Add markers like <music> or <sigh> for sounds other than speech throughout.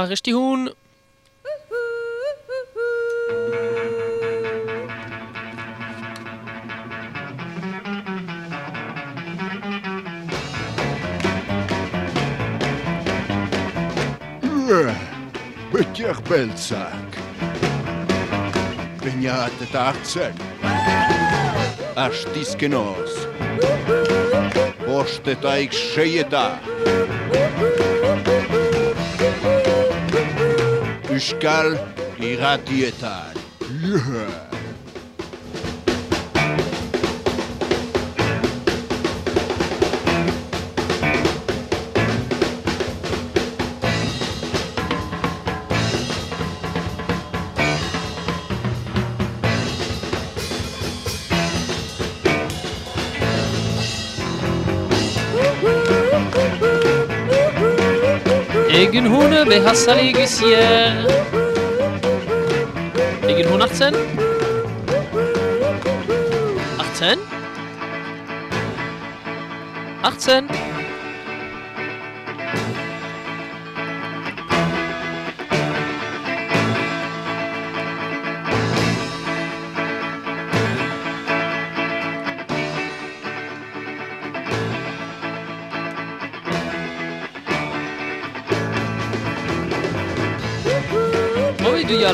Arresti hun! Betiach beltzak. Peñat eta hartzen. Astizken oz. Bost eta ik seieta. Euskal irratietan. Yeah. לגנהונה בהסרי גיסייר. לגנהון 18? 18? 18?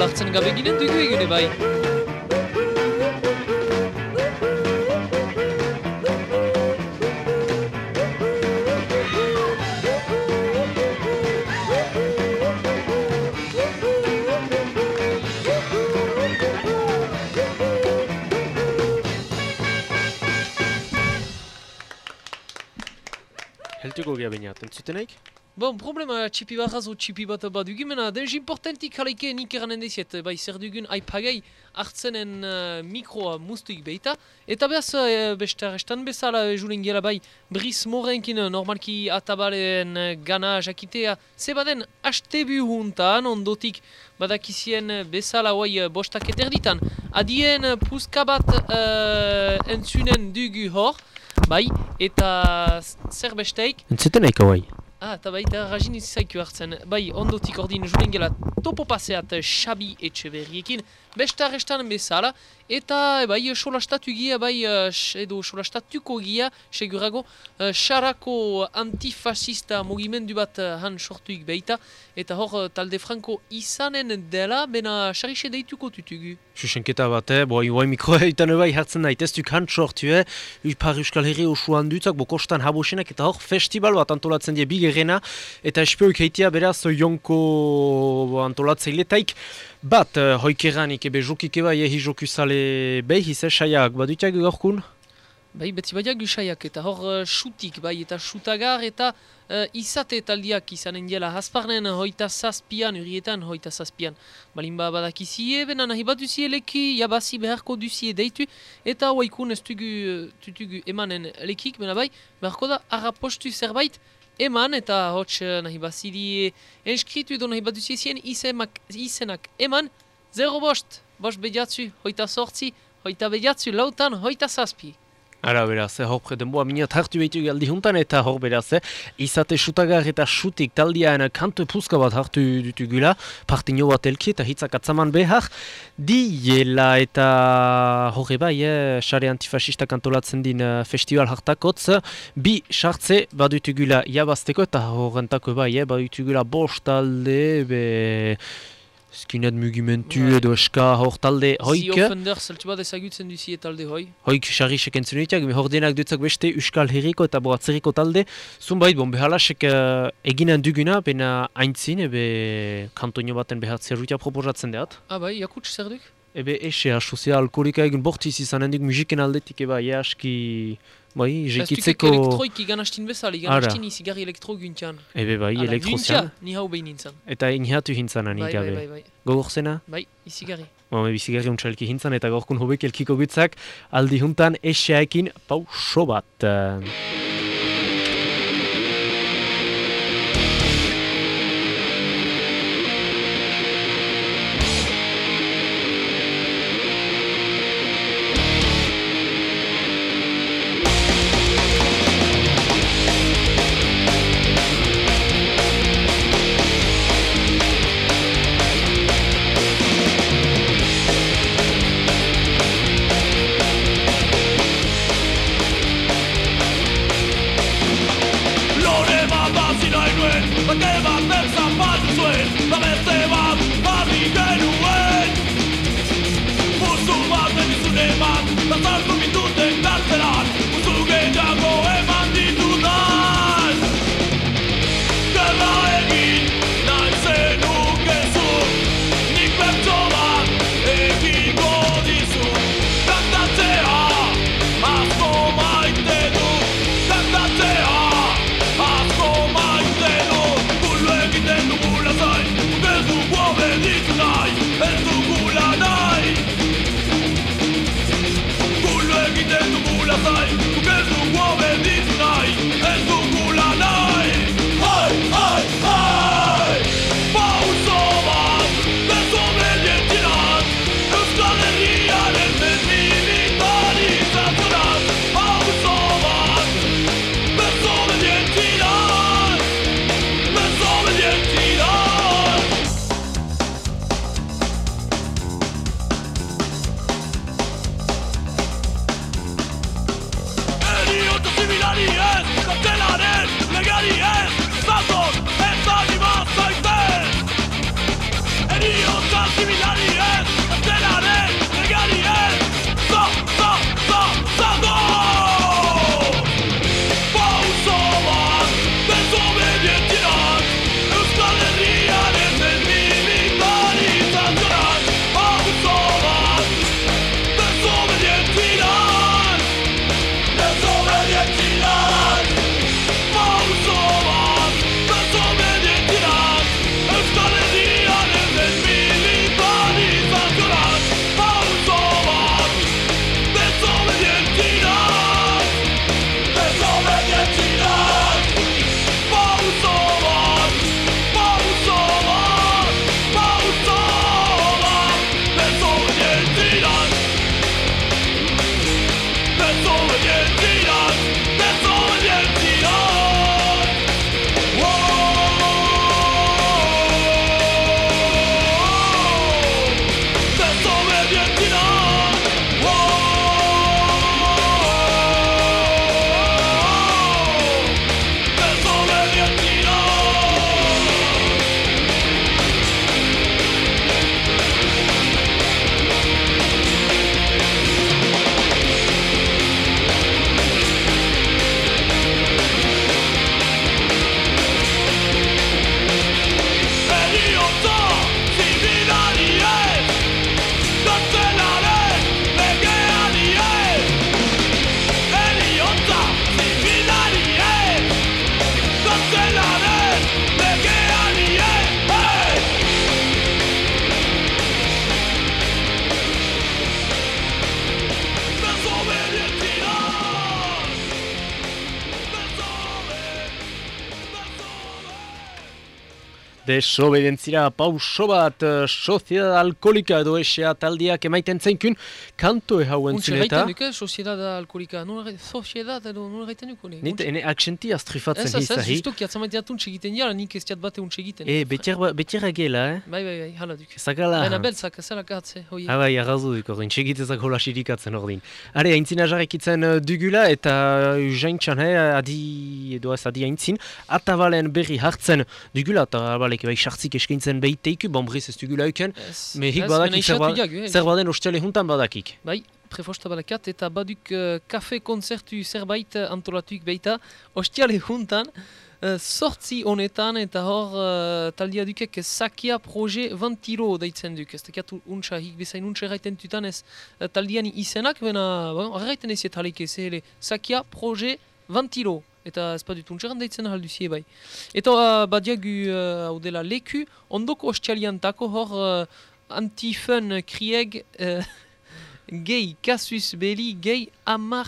Lartzen gabe ginen dugu egune bai. Heltuko gea bainat, entzutenaik? Bon, problema txipi bat o txipi bat bat dugimena, denz importantik jalaike nik eranen deziet, bai zer dugun aipagai hartzenen uh, mikroa muztuik beita, eta behaz uh, beste arrestan bezala julen gela bai Briz Morenkin normalki atabalen uh, gana jakitea, ze baden hastebu huntan ondotik badakizien bezala hoai uh, bostak eterditan, adien uh, puska bat uh, entzunen dugu hor, bai, eta zer besteik, Entzutenaik hauai. Ah, eta baita rajin izaiku hartzen. Bai, ondotik ordin julen gela topo paseat Xabi Etxeberriekin, beste arrestan bezala, eta bai, solastatu gia, bai, eh, edo solastatuko gia, segurago, eh, xarako antifascista mugimendu bat eh, han sortuik beita, eta hor eh, talde franco izanen dela, bena xarixe deituko tutugu. Susenketa bat, eh? Boi, boi mikroa <laughs> eitan bai hartzen nahi, duk hant sortu, eh? Upar Euskal Herri osuan dutzak, bokostan habosenak, eta hor festival bat antolatzen die bigerena, eta espeoik heitia beraz jonko antolatzaileetaik, bat, uh, hoikeranik, ebe jokik eba, jehi joku sale behiz, eh, saiak, badutiak gaurkun? Bai, beti baiak gusaiak, eta hor uh, xutik, bai, eta xutagar, eta uh, izate taldiak izanen diela hasparnen hoita zazpian, urietan hoita zazpian. Balin ba badakizie, bena nahi bat duzie leki, jabasi beharko duzie deitu, eta hoaikun ez dugu, uh, tutugu emanen lekik, bena bai, beharko da harrapostu zerbait, eman, eta hots uh, nahi bazidi enskritu edo nahi zien izenak, izenak eman, zero bost, bost bediatzu, hoita sortzi, hoita bediatzu, lautan, hoita zazpi. Ara beraz, eh, hor denboa minat hartu behitu galdi eta hor beraz, eh, izate sutagar eta sutik taldian kantu puska bat hartu dutugula, partino bat elki eta hitzak atzaman behar, diela eta horre bai, eh, sare antifasista kantolatzen din eh, festival hartakotz, bi sartze badutugula jabazteko eta horrentako bai, eh, badutugula bost talde, be... Skinet mugimentu edo eska hor talde hoik. Zio Fender zeltu bat ezagutzen duzie talde hoi. Hoik xarrisek entzunetiak, hor denak dutzak beste Euskal Herriko eta Boatzeriko talde. Zunbait, bon, behalasek uh, eginen duguna, bena aintzin, ebe kantonio baten behar zerrutia proposatzen deat. Ah bai, jakuts zer duk? Ebe esea, sozial alkoholika egin bortiz izanen duk musiken aldetik eba, ea aski, bai, jekitzeko... elektroik iganastin bezala, iganastin izigarri elektro guntian. Ebe bai, elektrozian. guntia, ni hau behin nintzen. Eta inhatu hintzan Bai, anik bai, gabe. bai, bai, Gogor zena? bai, izigarri. Mame bizigarri untxalki hintzan eta gaurkun hobek elkiko gutzak aldi juntan eseaekin pauso bat. Zibilari Desobedientzira pauso bat eh, Sociedad Alkolika edo esea taldiak emaiten zeinkun kanto hauen Untxe zuneta. gaiten duke, Sociedad Alkolika, nola gaiten, Sociedad edo nola gaiten duko ne? Nit ene aksentia strifatzen Ez, ez, ez, hizahi. justo kiatzamaite atun egiten jara, nik ez diat bate untxe egiten. E, betira gela, eh? Bai, bai, bai, hala duk. Zakala. Baina beltzak, zela gatze, hoi. Ah bai, arrazu duk ordin, segitezak hola sirikatzen ordin. Are, aintzina jarrekitzen uh, dugula eta jaintxan, eh, adi, edo ez adi aintzin, atabalen berri hartzen dugula, eta abalek bai sartzik eskaintzen behiteiku, bon briz ez dugula euken, mehik badakik baina zer, ba, eh. ostele juntan badakik. Bai, prefosta badakat eta baduk uh, kafe konzertu zerbait uh, antolatuik beita, ostiale juntan, uh, sortzi honetan eta hor uh, taldia dukek sakia proje vantiro deitzen duk. Ez dakiat untsa, hik bezain untsa erraiten tutan ez uh, taldiani izenak, bena bon, erraiten ez etalik ez sakia proje vantiro. Eta ez badut untxeran deitzen halduzie bai. Eta uh, badiagu uh, hau dela leku, ondoko ostialiantako hor uh, antifun krieg uh, <laughs> gehi kasus beli gehi amarzakil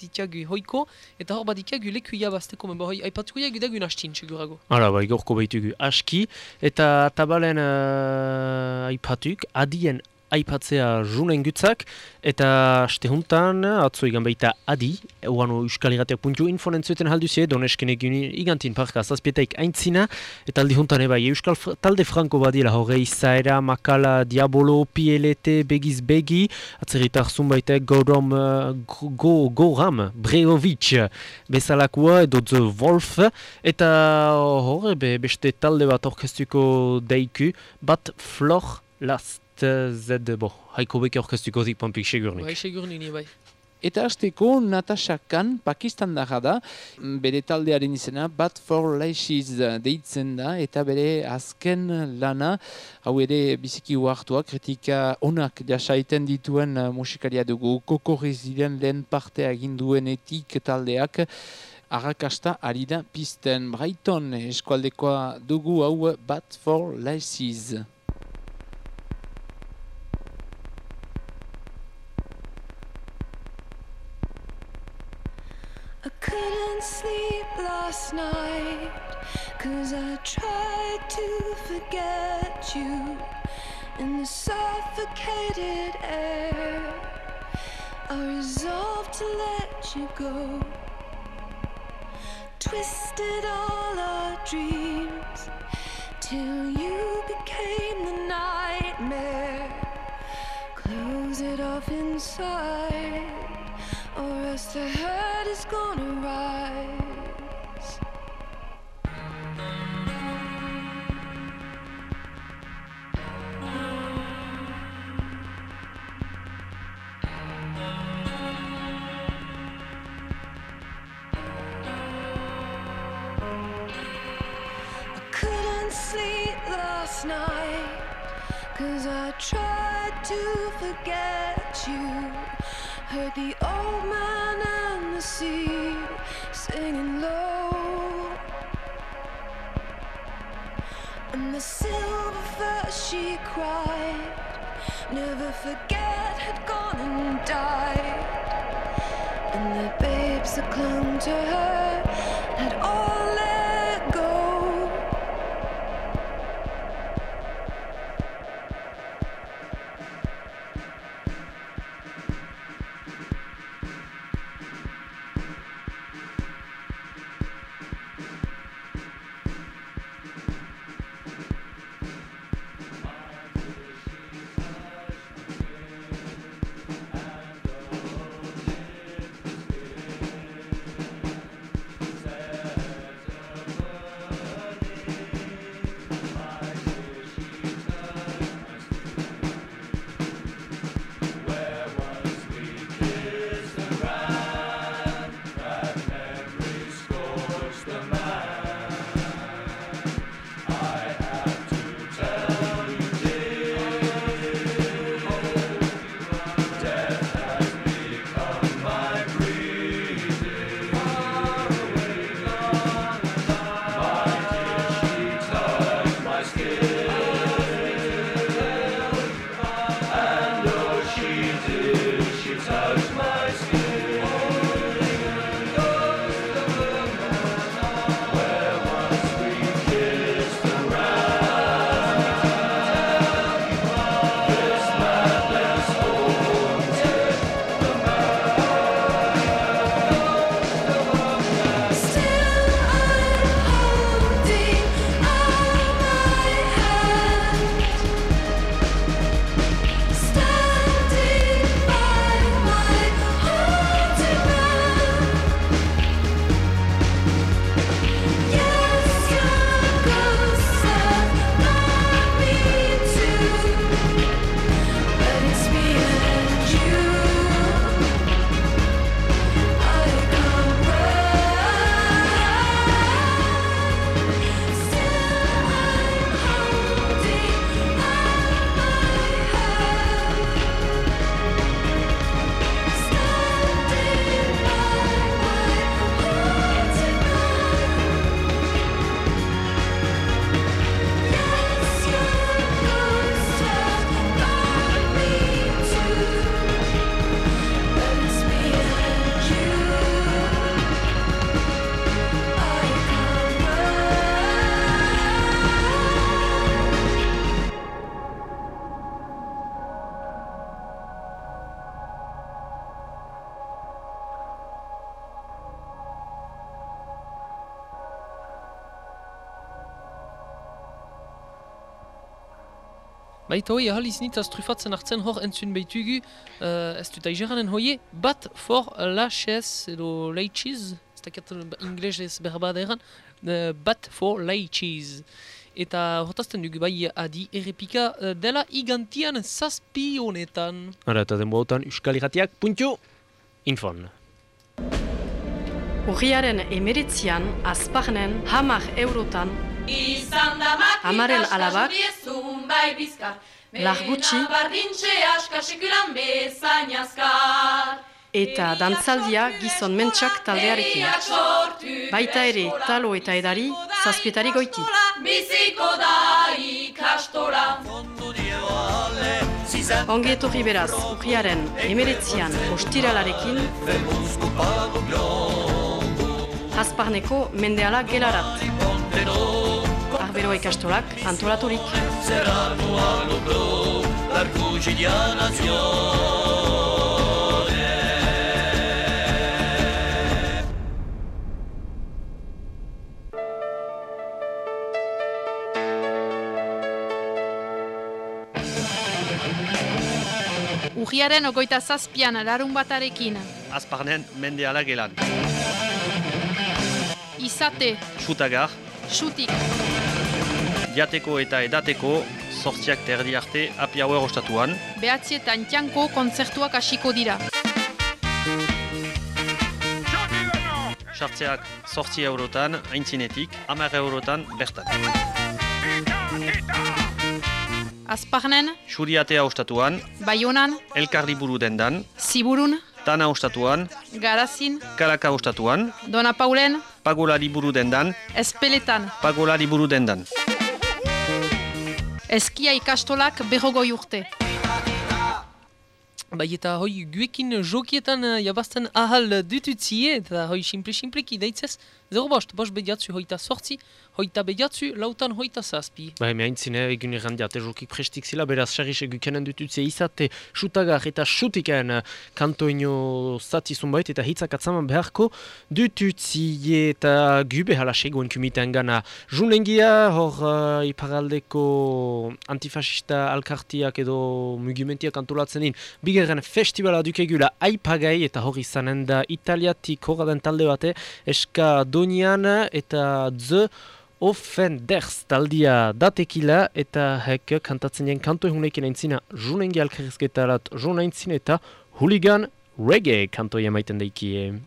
ditiagu hoiko, eta hor baditiagu leku jabazteko, men hoi, aipatuko jagu dagun hastin, segurago. Hala, bai, gorko behitugu aski, eta tabalen uh, aipatuk, adien aipatzea junen gutzak, eta aste juntan, atzo igan baita adi, uano euskal irratiak puntu infonen zueten halduzie, donesken egin igantin parka zazpietaik aintzina, eta aldi juntan ebai euskal talde franko badila horre izaera, makala, diabolo, PLT, begiz begi, atzerritar zunbaitek gorom, uh, go, go, goram, breovic, bezalakoa edo The Wolf, eta horre be, beste talde bat orkestuko deiku, bat Flor Last Z, bo, haiko beke orkestuko zik pampik segurnik. Bai, segur nini, bai. Eta hasteko Natasha Khan Pakistandarra da, mm, bere taldearen izena Bad for Lashes deitzen da, eta bere azken lana, hau ere biziki uartua, kritika onak jasaiten dituen uh, musikaria dugu, kokorrez diren lehen partea egin duenetik taldeak, Arrakasta ari da pisten Brighton eskualdekoa dugu hau Bad for Lashes. I couldn't sleep last night Cause I tried to forget you In the suffocated air. I resolved to let you go. Twisted all our dreams Till you became the nightmare. Close it off inside or else the head is gonna rise. I couldn't sleep last night, cause I tried to forget you. Heard the old man and the sea singing low. And the silver first she cried. Never forget had gone and died. And the babes that clung to her Baita hoi, ahal iznitaz trufatzen hartzen hor entzun behitugu, uh, ez dut aizeranen hoie, bat for laches edo leitchiz, ez dakat inglesez berba eran, uh, bat for leitchiz. Eta hortazten dugu bai adi errepika uh, dela igantian zazpi honetan. Ara, eta den botan Euskal Irratiak, puntu, infon. Urriaren emeretzian, azparnen, hamar eurotan, Izan da Amaren alabak, bai bizkar Largutxi, bardintxe aska sekulan eta dantzaldia gizon mentxak taldearekin. Baita ere, talo eta edari, zazpietari goiti. Biziko da ikastola Ongi etorri beraz, urriaren emeretzian ostiralarekin, Hasparneko mendeala gelarat. Arberoa ikastolak antolaturik. Urriaren ogoita zazpian larun batarekin. Azparnen mendeala gelan. Izate, Xutagar, xutik, jateko eta edateko, sortziak terdi arte api hauer ostatuan. behatzietan txanko kontzertuak hasiko dira. Sartzeak sortzi eurotan, aintzinetik, hamar eurotan bertan. Azparnen, Xuriatea ostatuan, Baionan, Elkarri buru dendan, Ziburun, Tana ostatuan, Garazin, Kalaka ostatuan, Dona Paulen, Pagolari buru dendan, Espeletan. Pagolari buru dendan. Eskia ikastolak berrogoi urte. Bai eta hoi guekin jokietan uh, jabazten ahal dututzie eta hoi simple-simpleki deitzez 0 bost, bost bediatzu hoita sortzi, hoita bediatzu lautan hoita zazpi. Ba, eme haintzine, egun errandiat, jokik prestik zila, beraz, sarri gukenen dututze izate, xutagar eta xutiken kantoino zati zunbait eta hitzak atzaman beharko dututzie eta gube hala segoen kumitean gana junengia, hor uh, iparaldeko antifasista alkartiak edo mugimentiak antolatzen din, bigarren festivala dukegula aipagai eta hor izanen da italiatik horraden talde bate, eska donian eta z Offenders taldia datekila eta hek kantatzen jen kanto egunekin aintzina junengi alkarrizketarat juna aintzina eta hooligan reggae kanto maiten daikie.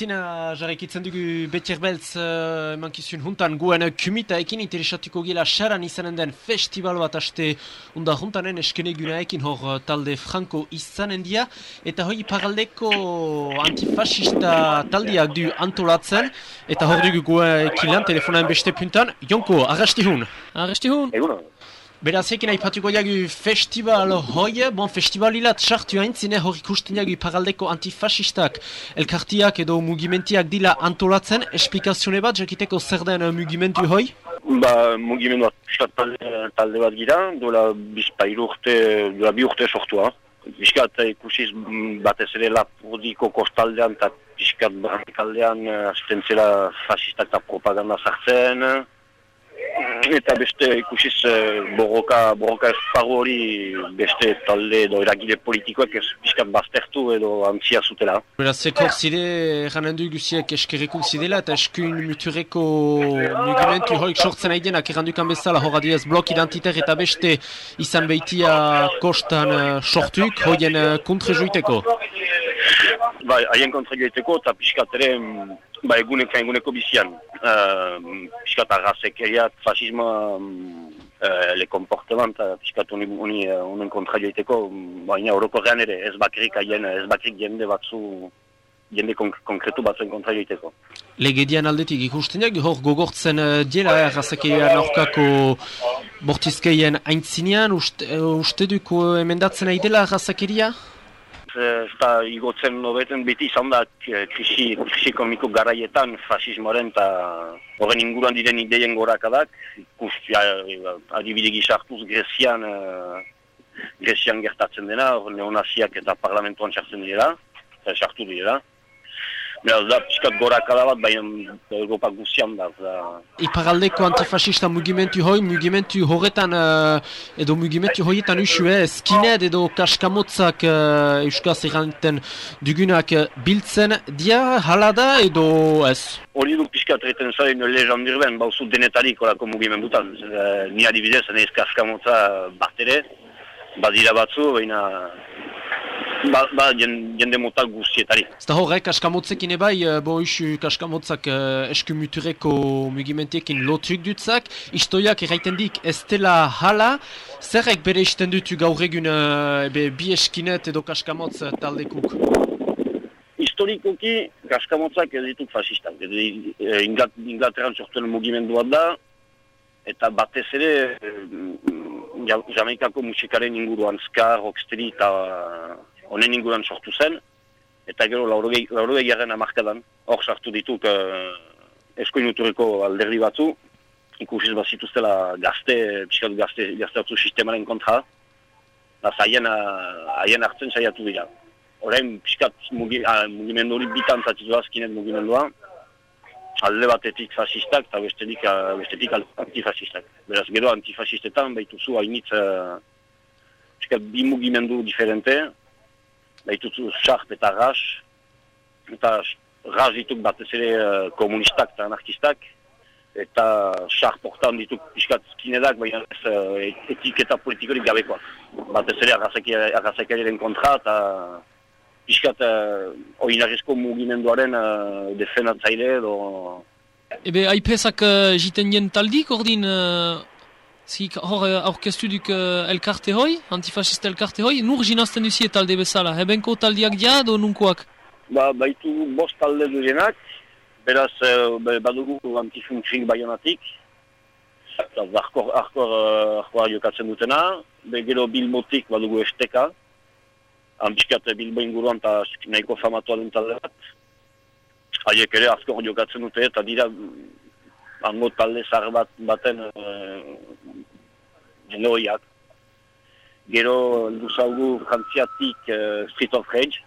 Beraz, aintzina jarraikitzen dugu Betier Beltz uh, emankizun juntan guen kumita ekin interesatuko gila saran izanen den festival bat aste unda juntanen eskene gunaekin hor uh, talde franco izanen dia eta hoi paraldeko antifascista taldiak du antolatzen eta hor dugu guekin lan telefonaen beste puntan Jonko, arrasti hun Arresti hun? Egunon. Beraz, ekin aipatuko jagu festival hoi, bon festivalilat sartu haintzine hor ikusten jagu paraldeko antifasistak elkartiak edo mugimentiak dila antolatzen, esplikazione bat jakiteko zer den uh, mugimentu hoi? Ba, mugimendu bat piskat talde, talde bat gira, duela bizpairu urte, duela bi urte sortua. Piskat ikusiz mm, batez ere lapurdiko kostaldean eta piskat barrikaldean azten zela fasistak eta propaganda sartzen. <laughs> Eta beste ikusiz eh, borroka, borroka esparru hori beste talde edo eragile politikoek ez piskat baztertu edo antzia zutela. Beraz, zekor zide, eranen du guziek eskerreko zidela eta eskuin muturreko mugimentu horik sortzen aidenak errandukan bezala hor adiez blok identitar eta beste izan behitia kostan uh, sortuik hoien uh, kontre juiteko. Ba, haien kontra joiteko eta pixkat ere mm, ba, eguneko, eguneko bizian. Uh, pixkat arrazekeriat, fasismoa mm, uh, le comportement eta pixkat honi, honi, eh, honen kontra joiteko, baina orokorrean ere ez bakrik haien, ez bakrik jende batzu, jende konk konkretu batzuen kontra joiteko. Legedian aldetik ikusten jak, hor gogortzen uh, diela errazakean aurkako bortizkeien aintzinean, uste, uh, uste duko emendatzen nahi dela Ez da igotzen nobeten beti izan da eh, krisi, krisi ekonomiko garaietan fasismoaren eta horren inguruan diren ideien gorakadak. Ikus, ja, adibide gisartuz Grezian, uh, Grezian gertatzen dena, neonaziak eta parlamentuan sartzen dira, eta sartu dira. Beraz da, piskat gorakada bat, baina Europa guzian da. da. Iparaldeko antifascista mugimentu hoi, mugimentu horretan, uh, edo mugimentu horietan usue, skinhead edo kaskamotzak uh, euskaz erranten dugunak uh, biltzen dia, hala da edo ez? Hori du piskat egiten zaren lezan dirben, bauzu denetarik horako mugimendutan. E, ni adibidez, nahiz kaskamotza bat ere, badira batzu, baina ba, ba jen- jende mota guztietari. Ez da horrek kaskamotzekin ebai, uh, bo isu kaskamotzak uh, eskumutureko mugimentiekin lotuk dutzak, istoiak erraiten dik ez dela hala, zerrek bere isten dutu gaur egun uh, ebe, bi eskinet edo kaskamotz taldekuk? Historikoki, kaskamotzak ez ditut fasistak. Inglat, Inglaterran sortuen mugimendu bat da, eta batez ere ja, Jamaikako musikaren inguruan ska, rocksteady eta honen inguruan sortu zen, eta gero laurogei, laurogei garren amarkadan, hor sartu dituk uh, eskoinuturiko alderdi batzu, ikusiz bat zituztela gazte, pixkat gazte, gazte batzu sistemaren kontra, eta haien, uh, haien hartzen saiatu dira. Orain, pixkat mugi, ah, mugimendu hori bitan zatitu azkinet mugimendua, alde batetik fasistak eta bestetik, ah, bestetik antifasistak. Beraz, gero antifasistetan baituzu hainitz uh, pixkat bi mugimendu diferente, baituzu sart eta ras, eta ras dituk batez ere uh, komunistak eta anarkistak, eta sart hortan dituk pixkat skinedak, baina ez uh, etiketa politikorik gabekoak. Batez ere arrazakariaren kontra eta pixkat uh, oinarrizko mugimenduaren uh, defendatzaile edo Ebe, aipezak uh, jiten jen taldik, ordin, zik hor uh, aurkeztu duk uh, elkarte hoi, antifascista elkarte hoi, nur jinazten duzie talde bezala, hebenko taldiak dia edo nunkoak? ba, baitu bost talde duenak, beraz uh, be- badugu antifunkrik baionatik, arkor, arkor, uh, arkoa jokatzen dutena, be gero bilmotik badugu esteka, han pixkat bilbo inguruan eta nahiko famatua den talde bat, haiek ere askor jokatzen dute eta dira hango talde zahar bat baten jende hoiak. Gero luzaugu frantziatik uh, Street of Rage,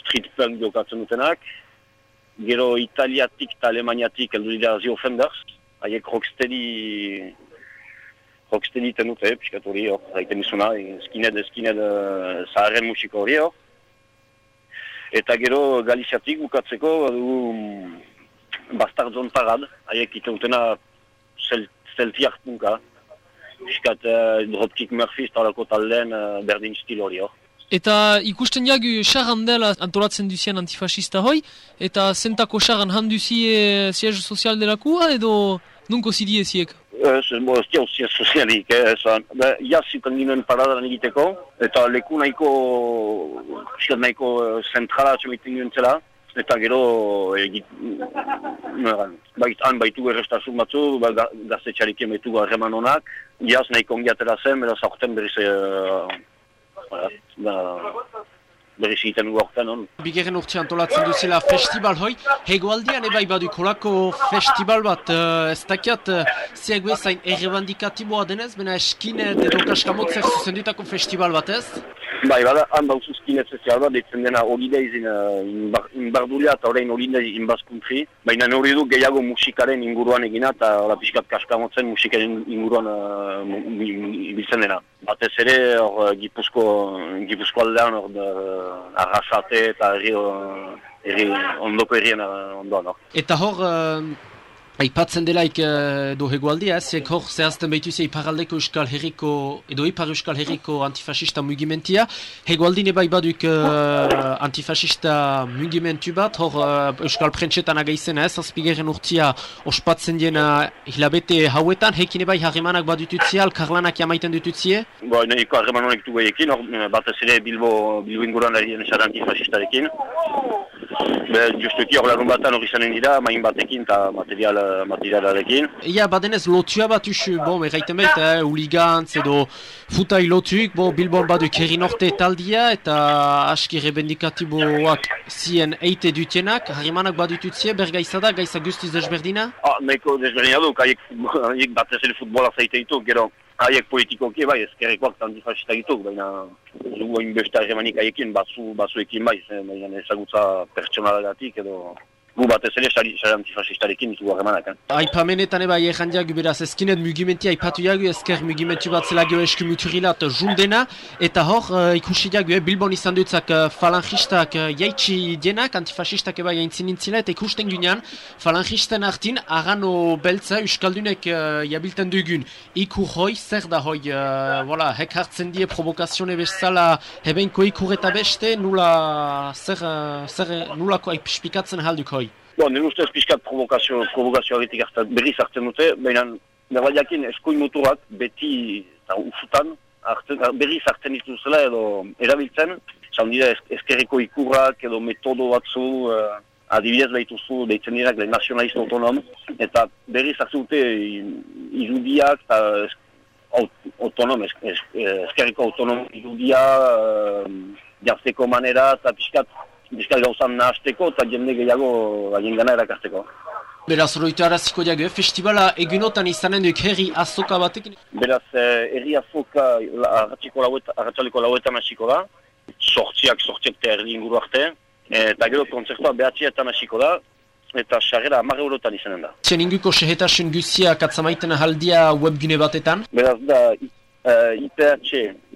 street punk jokatzen dutenak, gero italiatik eta alemaniatik heldu dira The Offenders, haiek rocksteady rocksteady ten dute, piskat hori hor, zaiten izuna, skinhead, skinhead uh, zaharren musiko hori hor. Eta gero Galiziatik bukatzeko, badu Bastard Zone Parade, haiek ite dutena sel, punka, piskat uh, Dropkick Murphys talako talden uh, berdin stil hori hor. Eta ikusten jagu xarran dela antolatzen duzien antifascista hoi, eta zentako xarran handuzie siege sozial delakua edo nunko zidie ziek? Ez, bo, ez jau ziaz sozialik, eh, esan. Ba, Iaz zutan ginen paradaran egiteko, eta leku nahiko, nahiko eh, zentrala atxemiten ginen zela, eta gero, egit, noran, bait, han baitu errestasun batzu, ba, ga- gaztetxarekin baitu harreman honak, iaz nahiko ongiatera zen, beraz aurten berriz, uh, ba, berriz egiten dugu aurten hon. Bigarren urte antolatzen duzela festival hoi, hegoaldian ebai badu kolako festival bat, uh, ez dakiat, uh, ziak bezain errebandikatiboa denez, bena eskinet edo kaskamotzek zuzendutako festival bat ez? Bai, bada, han bauzu skinet sozial bat, deitzen dena Holidays in, uh, in, bar, in Bardulia eta orain Holidays in Basque Country. Baina hori du gehiago musikaren inguruan egina eta hola pixkat kaskamotzen musikaren inguruan uh, mu- ibiltzen dena. Batez ere, hor, uh, Gipuzko, Gipuzko aldean, hor, uh, arrasate eta herri, uh, herri, ondoko herrien uh, ondoan. Eta hor, uh, Aipatzen delaik uh, do hegoaldia, ziek hor zehazten behituzia iparaldeko euskal herriko, edo ipar euskal herriko antifascista mugimentia. Hegoaldine bai baduk uh, antifascista mugimentu bat, hor uh, euskal prentsetan agaizena ez, azpigeren urtia ospatzen diena hilabete hauetan, hekine bai harremanak badututzi, alkarlanak jamaiten dututzie. Bo, nahiko harreman honek du behiekin, hor eh, batez ere Bilbo, Bilbo inguruan sara antifasistarekin. Be, justuki hor larun batan hori izanen dira, main batekin eta material, materialarekin. Ia, badenez lotua bat usu, bon, erraiten behit, eh, huligantz edo futai lotuk, bo, Bilbon baduk herri norte taldia eta aski rebendikatiboak zien eite dutienak, harremanak badututzie, bergaizada, gaiza guztiz desberdina? Ah, nahiko desberdina duk, <laughs> haiek batez ere futbola zaite ditu, gero haiek politikoki bai, ezkerrekoak eta antifasista ditu, baina zugu hainbeste harremanik haiekin, batzuekin bai, ze- baina ezagutza pertsonalagatik edo gu batez ere sari, antifasistarekin zugu harremanak. Eh? Aipamenetan eba ejan diagu beraz ezkinet mugimentia aipatu diagu ezker mugimentu bat zela gero esku muturilat jundena eta hor uh, ikusi diagu eh, Bilbon izan dutzak uh, falangistak uh, jaitsi dienak antifasistak eba jaintzin nintzila eta ikusten ginean falangisten hartin arano beltza euskaldunek uh, jabilten dugun ikur hoi zer da hoi uh, voilà, hek hartzen die provokazione bezala hebenko ikur eta beste nula zer, uh, zer nulako spikatzen halduk hoi Bon, nire ustez pixkat provokazio, provokazio agitik hartzen, berriz hartzen dute, baina nerbaiakin eskuin mutuak beti eta ufutan hartzen, berriz hartzen dituzela edo erabiltzen, zan dira ez, ezkerreko ikurrak edo metodo batzu, uh, adibidez behituzu deitzen dirak le nazionalista autonom, eta berriz hartzen dute irudiak eta ez, aut, autonom, ez, ez, ezkerreko autonom irudia, uh, jartzeko manera eta pixkat Bizkal gauzan nahazteko eta jende gehiago haien gana erakarteko. Beraz, roitu araziko diago, eh? festivala egunotan izanen duk herri azoka batekin. Beraz, eh, herri azoka arratxaleko lauetan hasiko da, sortziak, sortziak eta erdi inguru arte, eh, eta gero kontzertua behatxietan hasiko da, eta sarrera amar eurotan izanen da. Txen inguko sehetasun guzia katzamaiten ahaldia webgune batetan. Beraz da, i- eh, IPH,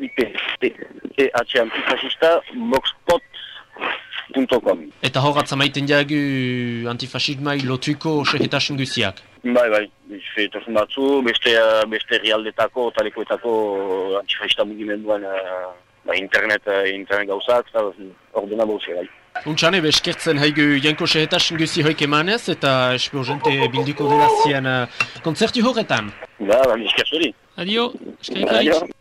IPH antifasista, blogspot.com. Eta hor atzamaiten diagu antifasismai lotuiko sehetasun guziak. Bai, bai, fetasun batzu, beste, eh, beste herrialdetako, talekoetako antifasista mugimenduan eh, ba, internet, eh, internet gauzak, ordena bauze, bai. Untxane, beskertzen haigu janko sehetasun guzi hoik emanez eta espo jente bilduko dela zian uh, konzertu horretan. Ba, ba, esker zuri. Adio, eskarik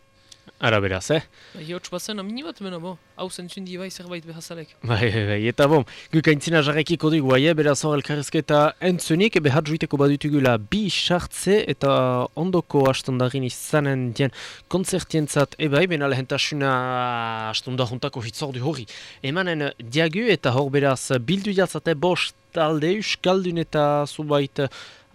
Adio. haitz. Ara beraz, eh? Bai, hotz bazen, amini bat mena, bo. Hau zentzun di bai zerbait behazalek. Bai, bai, bai, eta bom, guk aintzina jarrekiko dugu aie, beraz hor elkarrezketa entzunik, behat juiteko badutugula bi sartze eta ondoko astondarin izanen dien konzertientzat ebai, bena lehentasuna astondaruntako hitzordu hori. Emanen diagu eta hor beraz bildu jatzate bost talde euskaldun eta zubait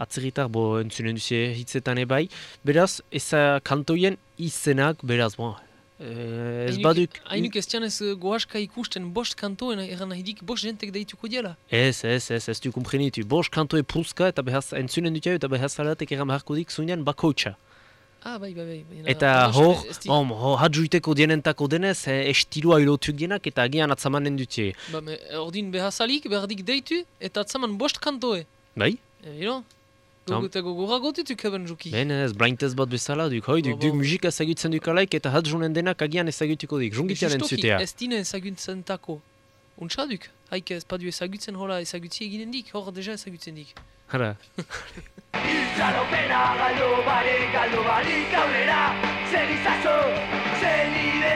atzeritar bo entzunen duzie hitzetan ebai. Beraz, eza kantoien izenak, beraz, bon, eh, ez baduk... Hainuk ez tianez uh, gohaska ikusten bost kantoen erran nahi dik bost jentek deituko diela. Ez, ez, ez, ez du komprenitu. Bost kantoe pruska eta behaz entzunen dut jau eta behaz alatek eram beharko dik zuinean bakoitza. Ah, bai, bai, bai. baina Eta hor, ez di- bom, hor hadjuiteko dienentako denez, eh, estilua ilotuk dienak eta agian atzamanen dutxe. Ba, me, ordin behazalik, berdik deitu, eta atzaman bost kantoe. Bai? E, ino? Tam. Gogo eta gogorra gotituk eben juki. Ben ez, blindtez bat bezala duk, hoi, duk, duk musika ezagutzen dukalaik eta hadjunen denak agian ezagutuko dik, jungitean Justoki, entzutea. ez dine ezagutzen tako. Untsaduk, haik ez padu ezagutzen hola ezagutzi eginen dik, hor deja ezagutzen dik. Hara. <laughs> Itxaropena galdu barik, galdu barik aurrera Zer izazo, zer nire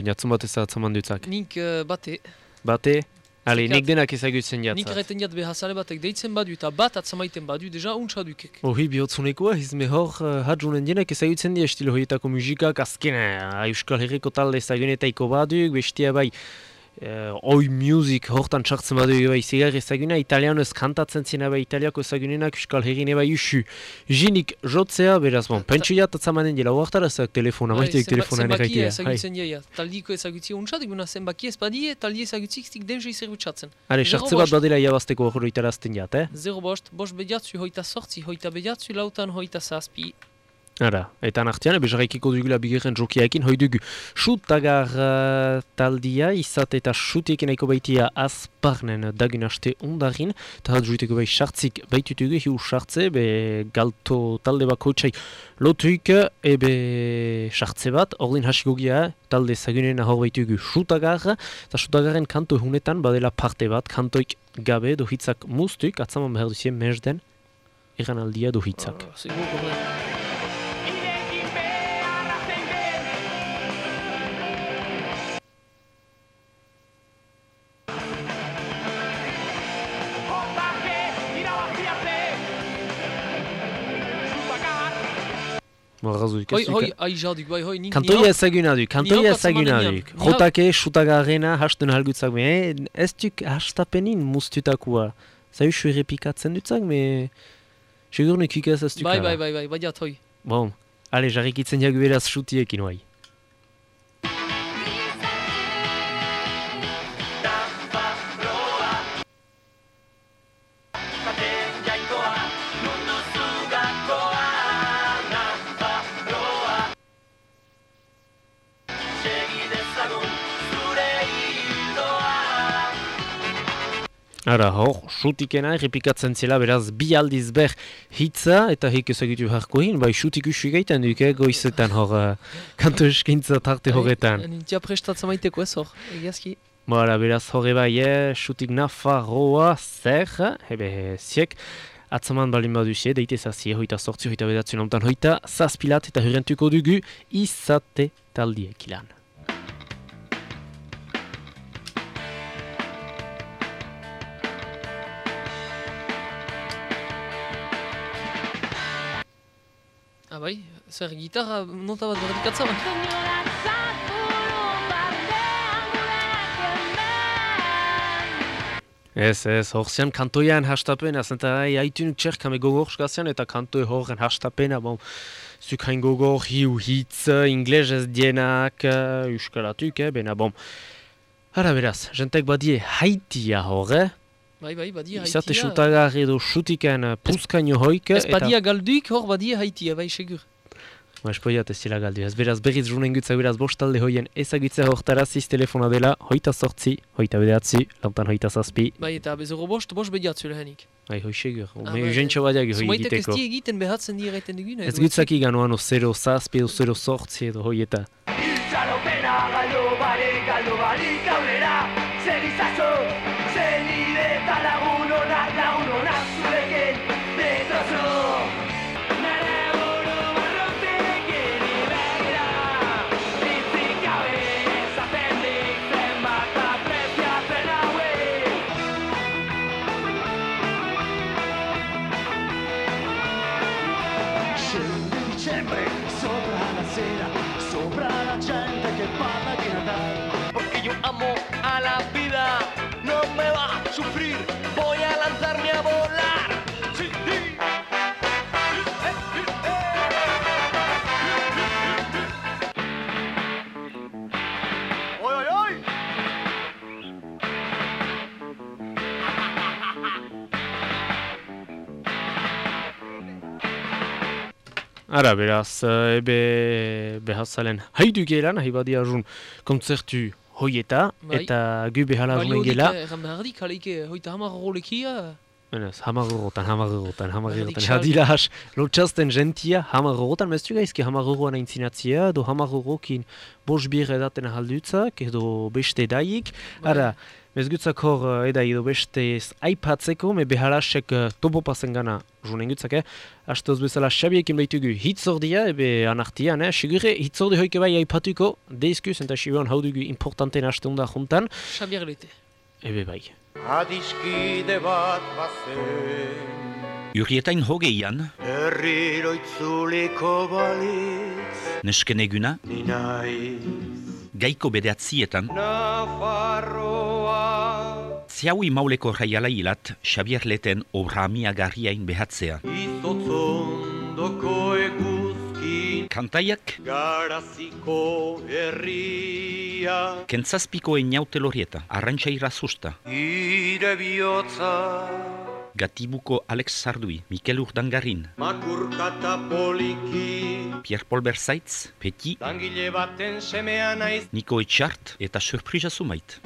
Inatzun bat atzaman dutzak. Nik uh, bate, Bate? Ale, nik denak ezagutzen Nik jatzat. erreten jat behazale batek deitzen badu eta bat atzamaiten badu, deja untsa dukek. Hori bihotzunekoa, izme hor, uh, hadrunen dienak ezagutzen dira estilo horietako musikak, azkena, Euskal Herriko talde ezagunetaiko baduk, bestia bai, uh, oi music hortan txartzen baduk bai zigar ezaguna, italianoz kantatzen zena bai italiako ezagunenak Euskal Herrine bai usu. Jinik jotzea, beraz, bon, pentsu jat atzamanen dira, hoartarazak telefona, maitek telefonan Zenbakia erraitea. ezagutzen jaia. Taldiko ezagutzi untsa diguna zenbaki ez badie, taldi ezagutzik zik denjei zergutsatzen. Hale, Zero sartze bat badela jabazteko hori itarazten jat, eh? Zero bost, bost bediatzu, hoita sortzi, hoita bediatzu, lautan, hoita zazpi. Ara, eta nartian, ebe jarraikiko dugula bigarren jokiaekin, hoi dugu Shutagar uh, taldia, izate eta shutiekin nahiko baitia azparnen dagun aste ondarin, eta hat juiteko bai sartzik baitutugu, hiu sartze, be galto talde bako txai lotuik, ebe sartze bat, ordin hasiko gira, talde zagunen hor baitugu Shutagar, eta Shutagarren kanto hunetan badela parte bat, kantoik gabe do hitzak muztuik, atzaman behar duzien mesden, egan aldia do hitzak. Marrazuik Hoi, ez hoi, ai jaduk, bai, hoi, nik Kantoia ezaguna du, kantoia ezaguna Jotake sutagarrena hasten halgutzak, me eh, ez duk hastapenin muztutakua. Zauzu errepikatzen dutzak, me... Segur nekik ez ez Bai, dukala. bai, bai, bai, badiat, hoi. Bon, ale, jarrikitzen jagu beraz shutiekin bai. Ara, hor, shutikena errepikatzen zela, beraz, bi aldiz ber hitza, eta hik ezagutu beharko hin, bai, shutik usu gaiten duk, eh, goizetan hor, uh, kanto eskintza tarte horretan. Nintia prestatzen maiteko ez hor, egiazki. Bara, beraz, horre bai, eh, shutik nafarroa zer, ebe, ziek, atzaman balin baduzie, deite zazie, hoita sortzi, hoita bedatzen ontan, hoita zazpilat, eta hurrentuko dugu, izate taldiek bai, zer gitarra nota bat berdikatza bat. Ez, ez, hor zian kantoian hastapena, zenta haitun txerkame gogor skazian eta kantoi horren hastapena, bon, zuk hain gogor hiu hitz, inglez ez dienak, euskalatuk, eh, bena, bon. Hara beraz, jentek badie haitia hor, eh? Bai, bai, badia Izate haitia. sutagar edo sutiken puskaino hoik, Ez badia galduik hor badia haitia, bai, segur. Ma espoiat ez dira galdu, ez beraz berriz junen gutza beraz bostalde hoien ezagitza hortaraziz telefona dela, hoita sortzi, hoita bedeatzi, lautan hoita zazpi, Bai, eta bezero bost, bost bediatzu lehenik. bai hoi segur, Ah, me bai, jentxo badiak hoi Zumaitek ez egiteko. die egiten behatzen dira egiten duguna. Ez gutzak iganoan o 0 zazpi edo 0 sortzi edo hoieta. Itxaropena Ara, beraz, eh, ebe behazalen haidu gelan, nahi badia jun kontzertu hoieta, Bai. eta gu behala junen gela. Egan behardik, haleike, hoita hamar rolekia. Benez, hamar eurotan, hamar eurotan, hamar Erdik eurotan. xabi. Hadila has, lotxazten gentia, hamar eurotan, meztu gaizki hamar euroan aintzinatzia, edo hamar eurokin bos bir edaten ahaldutzak, edo beste daik. Ara, mezgutzak hor eh, edai edo beste aipatzeko, me behalasek uh, topo pasen gana junen gutzak, eh? Astoz bezala xabiekin behitugu hitzordia, ebe anartian, eh? Sigurre, hitzordi hoike bai aipatuko, deizkuz, eta sibuan hau dugu importanten aste honda juntan. Xabier lete. ebe bai. Adiskide bat bazen Urrietain hogeian, Herriro itzuliko balitz nesken eguna, Ni naiz gaiko bedeatzietan, Nafarroa ziaui mauleko raiala hilat, Xabier Leten obra amiagarriain behatzea. Izotzondoko eguzkin Kantaiak, Garaziko herria. Kentzazpiko einaute lorieta, arrantxaira susta, Ire bihotza Gatibuko Alex Sardui, Mikel Urdangarin, Makurkata poliki Pierre Paul Berzaitz, Petit, Langile baten semea naiz. Niko Etxart eta Surprisa Zumait.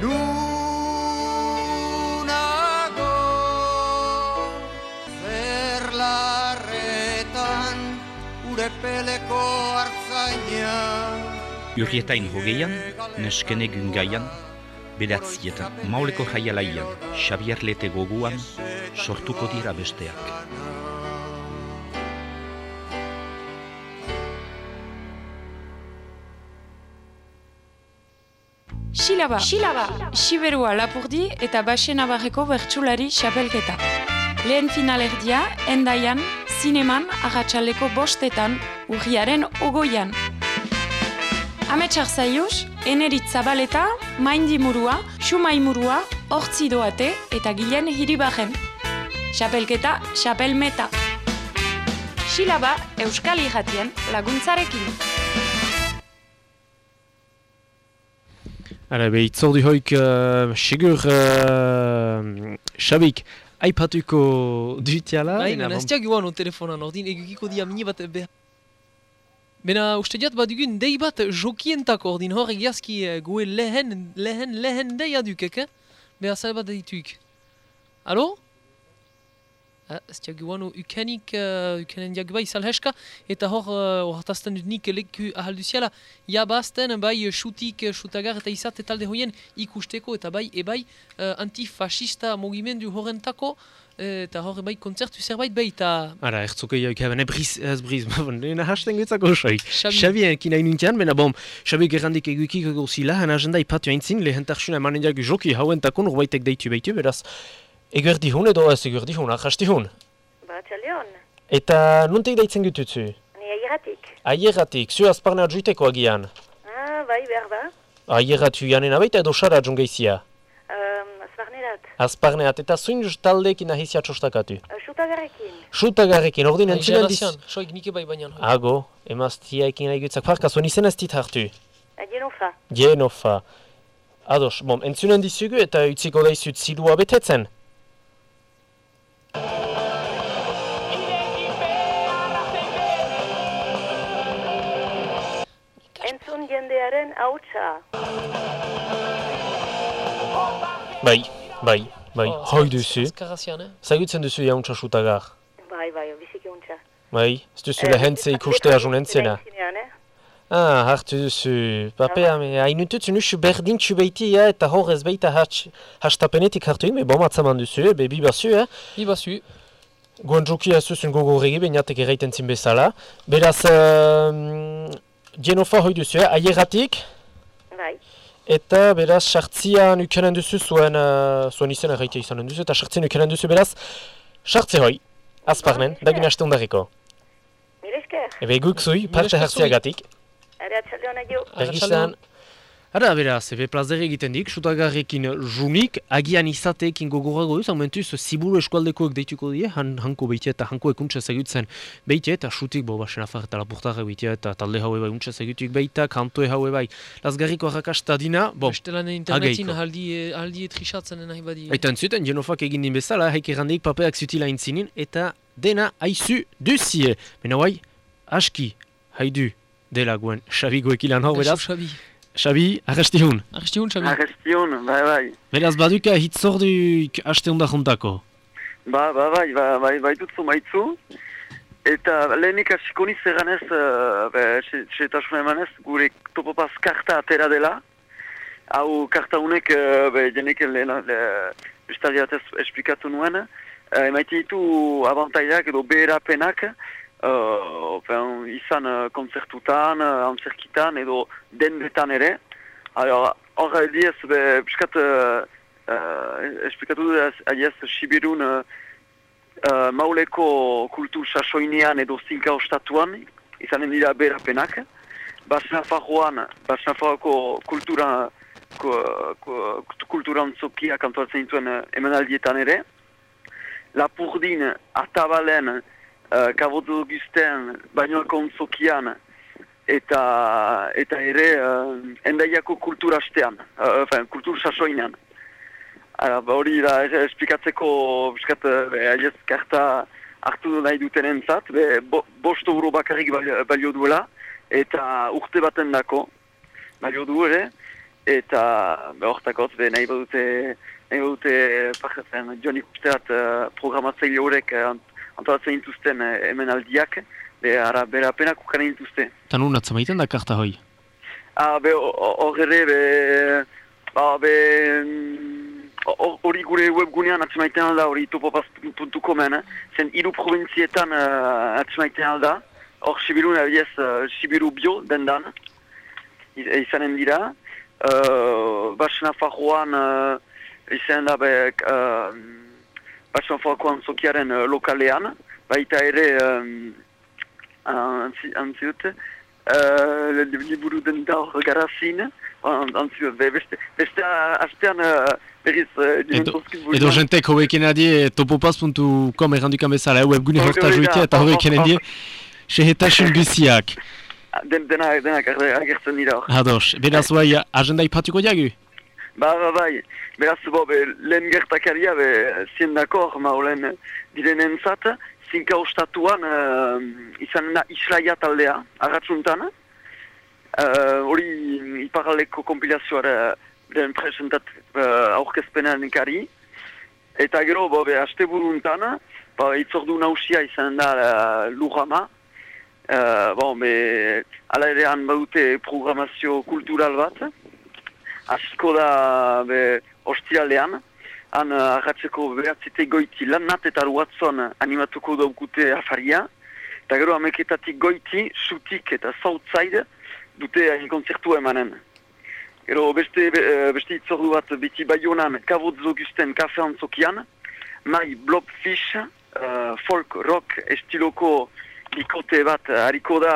Nunago Zerlarretan Urepeleko hartzaina Urrietain hogeian, nesken egun gaian, bedatzietan, mauleko jaialaian, Xabier Lete goguan, sortuko dira besteak. Silaba, Silaba, Siberua Lapurdi eta Baxenabarreko bertsulari xapelketa. Lehen finalerdia, endaian, zineman, agatxaleko bostetan, urriaren ogoian. Ametsar zaius, Enerit Zabaleta, Maindi Murua, Xumai Murua, Hortzi Doate eta Gilen Hiribarren. Xapelketa, Xapelmeta. Silaba, Euskal Irratien laguntzarekin. Ara, be, itzordi hoik, uh, segur, uh, Xabik, aipatuko dutiala. Bai, baina ez diak joan o telefonan, ordin egukiko dia mini bat behar. Bena uste diat bat dugun dei bat jokientako ordin hor egiazki eh, goe lehen, lehen, lehen deia dukek, eh? Beha zale bat dituik. Alo? Ah, ez diak joan o ukenik, uh, ukenen diak bai salheska, eta hor uh, hortazten dut nik leku ahalduziala, jabazten bai xutik, eh, xutagar eta izate talde hoien ikusteko eta bai ebai uh, antifascista mugimendu horrentako, eh, eta hor bai kontzertu zerbait bai eta Ara, ertzuke jauk haben, ebriz, ez briz, <laughs> nena hasten gutzako soik. Xabi. Ekin hain nintian, bena bom, Xabi gerrandik egukik gozila, han agenda ipatu haintzin, lehen tarsuna emanen diagu joki hauentakon urbaitek deitu behitu, beraz, eguerdi hun edo ez eguerdi hun, ahasti hun. Batxaldeon, Eta nuntek deitzen gututzu? ni airatik. Aierratik, zu azparnea juiteko agian. Ah, bai, behar da. Aierratu janen abaita edo sara jungeizia. Azparneat, eta zuin taldekin ahizia txostakatu. Uh, Xutagarrekin. Xutagarrekin, ordin entzunen diz... soik nike bai baina. Ago, emaztia ekin nahi gutzak, parka, zuen izen ez dit hartu. Uh, Genofa. Genofa. Ados, bom, entzunen dizugu eta utziko daizut zilua betetzen. Entzun jendearen hautsa. Bai, bai, bai, Oh, hoi duzu. Azkarrazian, eh? Zagutzen duzu jauntza sutagar. Bai, bai, biziki untsa. Bai, ez duzu lehentze ikustea junentzena. Zinean, eh? Ah, hartu duzu. Papea, me, hainututzen usu berdintxu behitia eta hor ez baita hastapenetik hartu egin, me bom atzaman duzu, be bi bazu, eh? Bi bazu. Guen jokia ez duzun gogorregi, bainatek erraiten zin bezala. Beraz, um, Genofa hoi duzu, eh? Aierratik, Bai. Eta beraz, sartzian ukenen duzu zuen, uh, zuen izena gaita izanen duzu, eta sartzian ukenen duzu beraz, sartze hoi, azparnen, dagin haste ondarriko. Mire esker. Ebe guk zui, parte hartziagatik. Are atxaldeon aio. Bergizan. Ara, beraz, ebe plazer egiten dik, sutagarrekin junik, agian izateekin gogorago duz, aumentuz, ziburu eskualdekoek deituko die, han, hanko behitea eta hanko ekuntza ezagutzen behitea, eta sutik, bo, basen afar eta lapurtarra behitea, eta talde haue bai untsa ezagutuik behitea, kantoe haue bai, lazgarriko arrakasta dina, bo, Bestelan internetin ageiko. aldi, aldi etrisatzen nahi badi. Eta entzuten, jenofak egin din bezala, haik errandeik papeak zutila intzinin, eta dena aizu duzie. Bena guai, aski, haidu, dela guen, Xabi goekilan hau, beraz. Xabi. Xabi. Arresti hun, Xabi. Arrestion, bai, bai. Beraz, baduka hitzorduk aste honda juntako. Ba, ba, bai, ba, bai, bai dutzu maitzu. Eta lehenik hasiko niz eganez, uh, setasuna emanez, gure topopaz karta atera dela. Hau karta honek, uh, be, jenek lehen, le, bestaliatez esplikatu nuen, uh, emaite ditu abantailak edo beherapenak, uh, ben, izan uh, kontzertutan, uh, antzerkitan edo dendetan ere. Alors, hor adiez, be, piskat, uh, esplikatu dut adiez, Sibirun uh, uh, mauleko kultur sasoinean edo zinka ostatuan, izanen dira berapenak. Bas Nafarroan, Bas Nafarroako kultura, kultura ontzokiak antolatzen dituen emanaldietan ere. Lapurdin, Atabalen, uh, Kabodo Augusten, Bainoako ontzokian, eta eta ere uh, endaiako kultura astean, uh, enfin, kultur sasoinean. Ba hori da, es- esplikatzeko, biskat, aiez, karta hartu nahi duten entzat, be, bo, bost euro bakarrik balio, duela, eta urte baten dako, balio du ere, eta be, hortakotz, be, nahi badute, nahi badute, parkatzen, Johnny Kusteat uh, programatzaile horrek uh, antolatzen dituzten uh, emenaldiak, be, ara, bera penak ukanen dituzte. Eta nun atzamaiten da karta hoi? Ah, be, ho- hor ere, be, ba, be, mm, hor- hori gure webgunean atzemaiten alda, hori topopaz.comen, eh? zen hiru provintzietan uh, atzemaiten alda, hor Sibirun abiez, uh, Sibiru bio dendan, iz- izanen dira, uh, Bas Nafarroan uh, izanen da, be, uh, Bas Nafarroako zokiaren uh, lokalean, baita ere, um, antzi, antziut, uh, liburu den da hor garazin, an- antziut, be, beste, beste uh, astean uh, berriz uh, Edo, edo jentek hobeken adie topopaz.com errandukan bezala, eh, webgune horta joitea eta adie sehetasun. Den, denak ager- agertzen dira hor. Ados, beraz bai, agenda ipatuko diagu? Ba, ba, bai. Beraz, bo, be, lehen gertakaria, be, zien dakor, ma olen direnen zat, zinka ostatuan, uh, izan da Islaia taldea, agatsuntan. Uh, Hori iparaleko kompilazioa den presentat uh, aurkezpenan ikari. Eta gero, bo, be, aste buruntan, ba, itzordu nausia izan da uh, Lujama. Uh, bon, be, ala ere han badute programazio kultural bat. Asko da be, ostiralean, han uh, arratzeko behatzite goiti lannat eta ruatzon animatuko daukute afaria, eta gero ameketatik goiti, sutik eta southside dute hain konzertu emanen. Gero beste, be, eh, beste itzordu bat beti baionan, kabotzo gusten kafe antzokian, mai blobfish, uh, folk rock estiloko bikote bat hariko da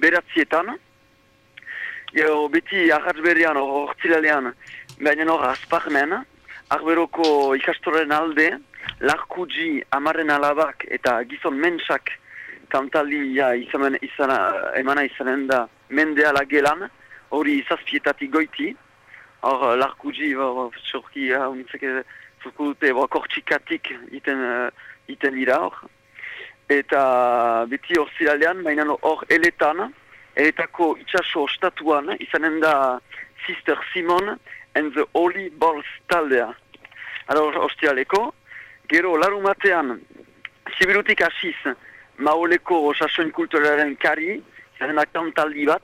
beratzietan, Gero beti arratz berrian, hor hortzilalean, baina hor azparnen, arberoko ikastoren alde, larkudzi amaren alabak eta gizon mensak kantalia izanen, izana, emana izanen da mendea lagelan, hori zazpietatik goiti, hor larkudzi, sorki, unitzeke, zurko dute, bo, kortxikatik iten, uh, iten dira hor. Eta beti hor zilalean, baina hor eletan, Eletako itxaso ostatuan izanen da Sister Simon and the Holy Balls taldea. Ara ostialeko, gero larumatean, Sibirutik hasiz, maoleko sasoin kulturaren kari, izanen da kantaldi bat,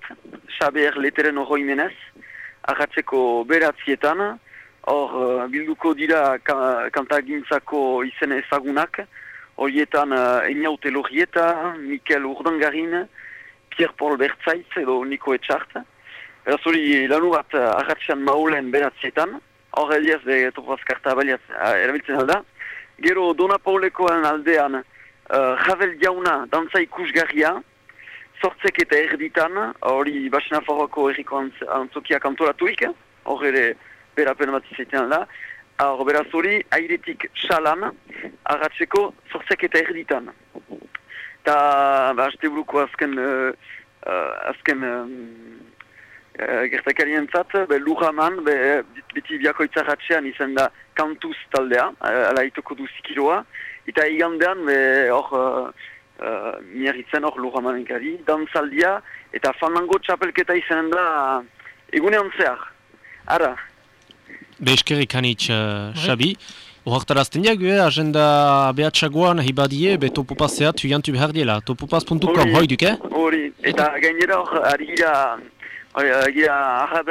Xaber leteren oroimenez, arratzeko beratzietan, hor uh, bilduko dira ka, kantagintzako izen ezagunak, horietan uh, Eniaute Lorrieta, Mikel Urdangarin, Pierre-Paul Bertzaitz edo Niko Etxart. Beraz hori lanu bat uh, arratxean maulen beratzietan, hor eliaz de topazkarta baliaz uh, erabiltzen alda. Gero Dona Paulekoan aldean uh, Javel Jauna dantza ikusgarria, sortzek eta erditan, hori Basina Forroko erriko antz, antzokiak antolatuik, hor ere berapen bat izaiten alda. Hor beraz hori airetik salan, arratxeko sortzek eta erditan. Eta, ba, azte buruko azken, uh, azken um, uh, gertakarien zat, be, lujaman, be, beti biakoitzarratxean izan da kantuz taldea, uh, ala itoko du zikiroa, eta igandean, be, hor, uh, uh, miarritzen hor lujaman enkari, dantzaldia, eta fandango txapelketa izan da uh, egunean zehar. Ara, Beskerik hanitz, uh, Xabi. Ohartarazten diagu, eh, agenda behatxagoan hibadie, be topopazeat huiantu behar diela, topopaz.com, hoi duk, eh? hori, eta gainera hor, ari gira, gira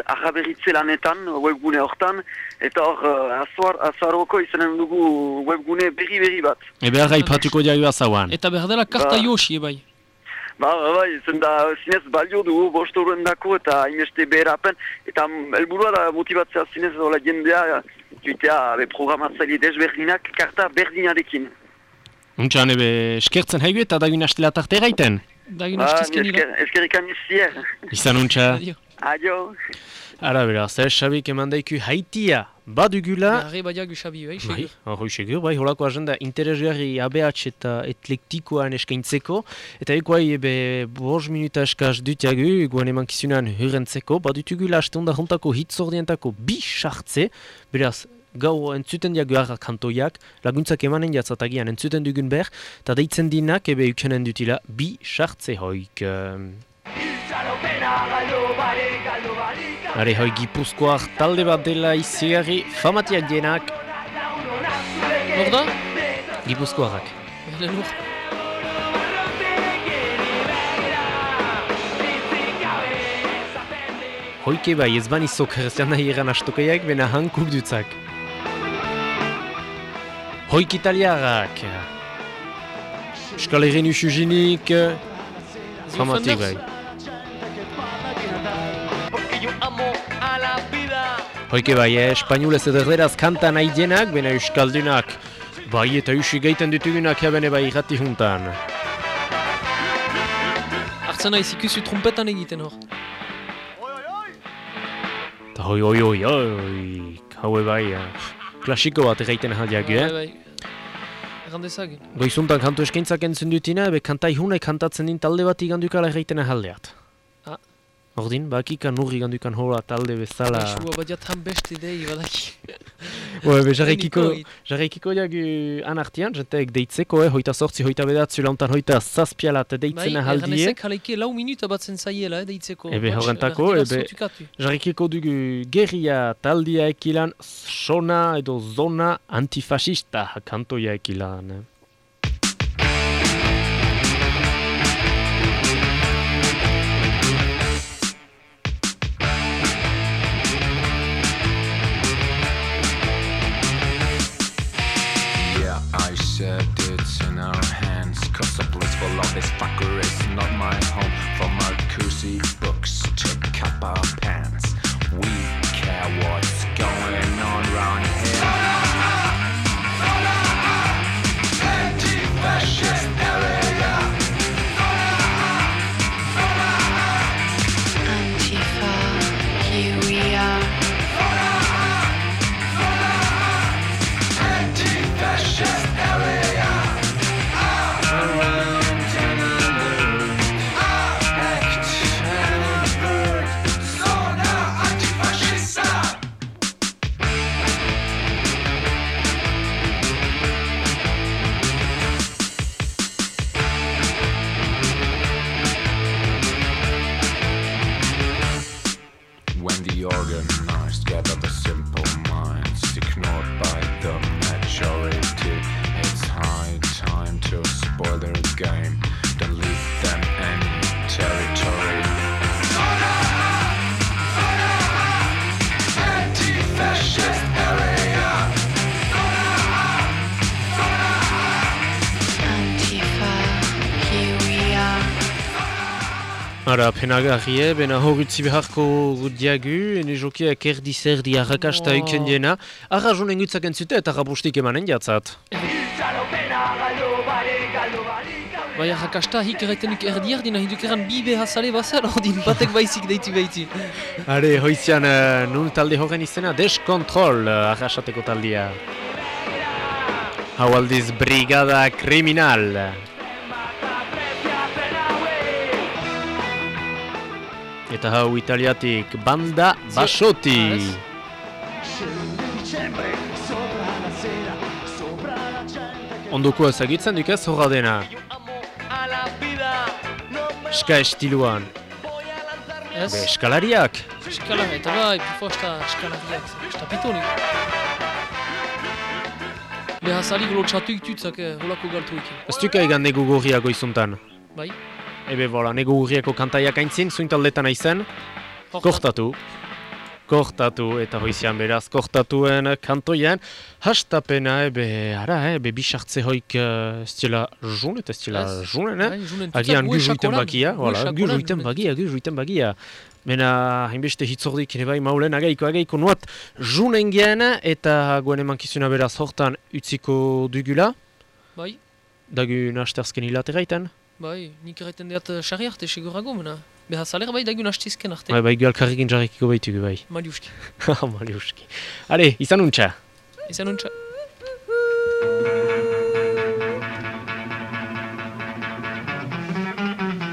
arraberritze lanetan, webgune hortan, eta hor, uh, azuar, azaroko izanen dugu webgune berri-berri bat. Ebe arra ipatuko diagu azauan. Eta behar dela karta Ba. josi, bai. Ba, ba, bai, zen da, zinez balio dugu bost horren dako eta hainbeste beherapen, eta helburua da motibatzea zinez dola jendea, joitea, be, programatzaile desberdinak, karta berdinarekin. Untxan, ebe, eskertzen haigu eta dagun astela tarte gaiten. Dagin Ba, astizken ira. esker, eskerrikan izier. Izan untxa. Adio. Adio. Ara, beraz, eh, Xabik eman daiku haitia badugula. Arre badiak usabi, bai, Bai, segur. hori segur, bai, holako agenda interesgarri ABH eta etlektikoan eskaintzeko. Eta ekuai ebe bors minuta eskaz dutiagu, guan eman kizunan hurrentzeko, badutugula astonda hontako hitzordientako bi sartze, beraz, gau entzuten diagu arra kantoiak, laguntzak emanen jatzatagian entzuten dugun ber, eta deitzen dinak ebe ukenen dutila bi sartze hoik. ehm. Are hoi gipuzkoak talde bat dela izigarri famatiak dienak Hor da? hor. Hoike bai ez ban izok herzian nahi eran astokaiak bena hankuk dutzak. Hoik italiarrak. Euskal Herren usuzinik. Famatik bai. Hoike bai, eh, espainulez edo erderaz kanta nahi dienak, bena euskaldunak. Bai eta usi gaiten ditugunak ja bene bai irrati juntan. Artzen naiz ikusi trompetan egiten hor. Eta hoi hoi hoi hoi, haue bai, eh, klasiko bat egiten aldiak, eh? Bai, bai. Goizuntan kantu eskaintzak entzun dutina, ebe kanta ihunai kantatzen din talde bat igandukala egiten ahaldeat. Ordin, bakikan urri gandukan hola talde bezala. Sua badiat han beste dei, badaki. <laughs> Bo, ebe jarraikiko, jarraikiko jagu anartian, jenteek deitzeko, eh, hoita sortzi, hoita bedatzu, launtan hoita zazpialat Bai, deitzen erran ahaldie. ezek halaike lau minuta batzen zaiela, eh, deitzeko. Ebe horrentako, ebe jarraikiko dugu gerria taldia ekilan, sona edo zona antifasista kantoia ekilan. eh. Ara, penagarrie, bena horritzi beharko diagu, ene jokiak erdi zerdi arrakasta Oh. euken diena, arra jonen gutzak entzute eta rabustik emanen jatzat. Bai, jakasta hik erraitenik erdi erdi nahi duk eran bibe hasale bazar, ordin batek baizik deitu behiti. Are, hoizian, uh, nun talde horren izena, deskontrol uh, arrasateko taldea. Hau aldiz, brigada kriminal. Eta hau italiatik, banda basoti. Ondoko ezagitzen duk ez horra dena. Ska estiluan. Ez? Be, eskalariak. Eskala, eta bai, pifo esta eskalariak, esta pitoni. Be hasalik lotxatu itutzak, eh, holako galtu ikin. Ez duka egan nego gorriago izuntan. Bai? Ebe, bola, nego gorriako kantaiak aintzin, zuin taldetan aizen. Kortatu. Kortatu. eta hoizian beraz kortatuen kantoian. Hastapena ebe, ara, ebe bisartze hoik uh, stila jun eta stila Ez. junen, eh? Bai, Agian gu juiten bagia, gu juiten bagia, gu juiten bagia. Mena, hainbeste hitzordik ere bai maulen agaiko agaiko nuat junen gen eta guen emankizuna beraz hortan utziko dugula. Bai, Dagun asterzken hilateraiten. Bai, nik erraiten diat eh, sarri arte segurago, mena. Beha zaler bai dagun hastizken arte. Bai, bai, gu alkarrikin jarrikiko baitugu bai. Maliuski. <laughs> Maliuski. Ale, izan untxa. Izan untxa.